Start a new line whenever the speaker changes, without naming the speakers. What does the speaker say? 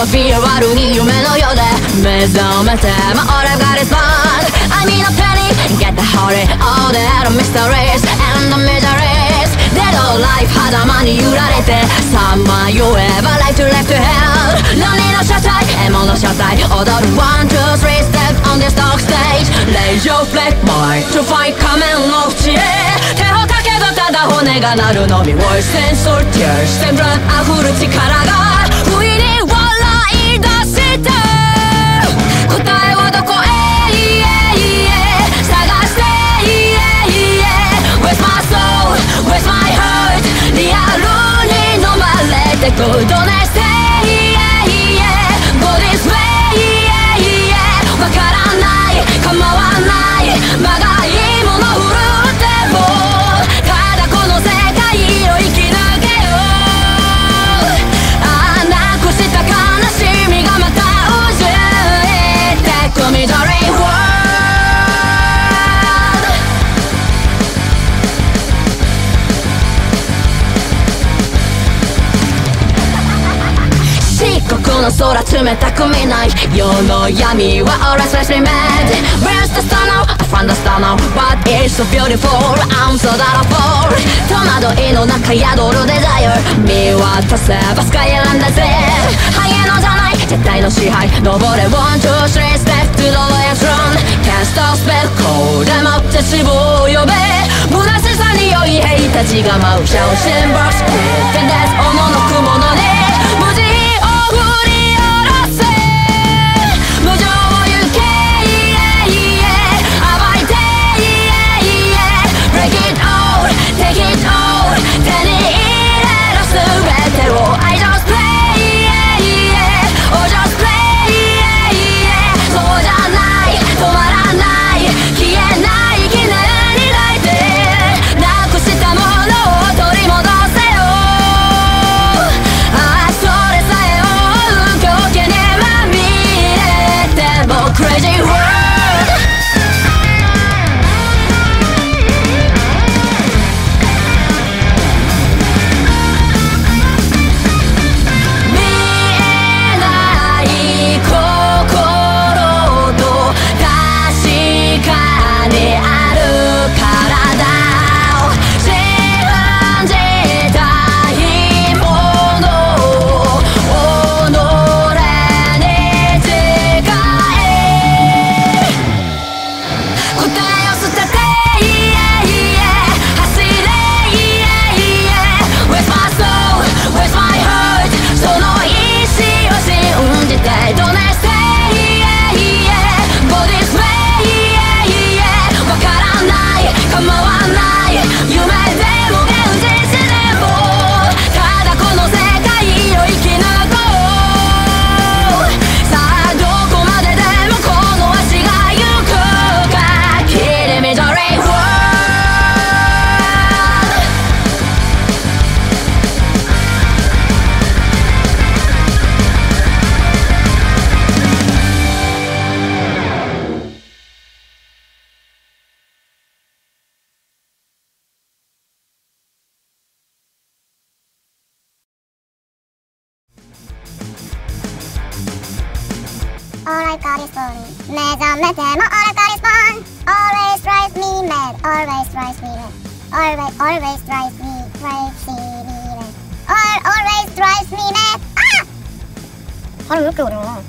とビール悪に夢のようで目覚めてまあ俺がリスポン I need a penny Get the hurry All the mysteries And the miseries Dead or life 狭間に揺られてさまよえば Right to left to hell 何の車体獲物車体踊る One, two, three step on this dark stage Raise your flag Mind to fight 仮面の淵へ手をかけばただ骨が鳴るのみ Voice and soul tears and blood 溢る力が て行動の空冷たく見ない世の闇は always let's remain Where's the sun now? I found the star now But it's so beautiful I'm so that I fall 戸惑いの中宿るデザイア見渡せばスカイランだぜハイエナじゃない絶対の支配登れ One, two, three step to the left run Can't stop spell これもって死亡を呼べ虚しさに酔い兵たちが舞うシャオシンバー all I
got is fun. Nezame demo, all I got is fun. Always drives me mad, always drives me mad. Always, always drives me crazy, me mad. All, always drives me mad. Ah! 발음 왜 이렇게 어려워?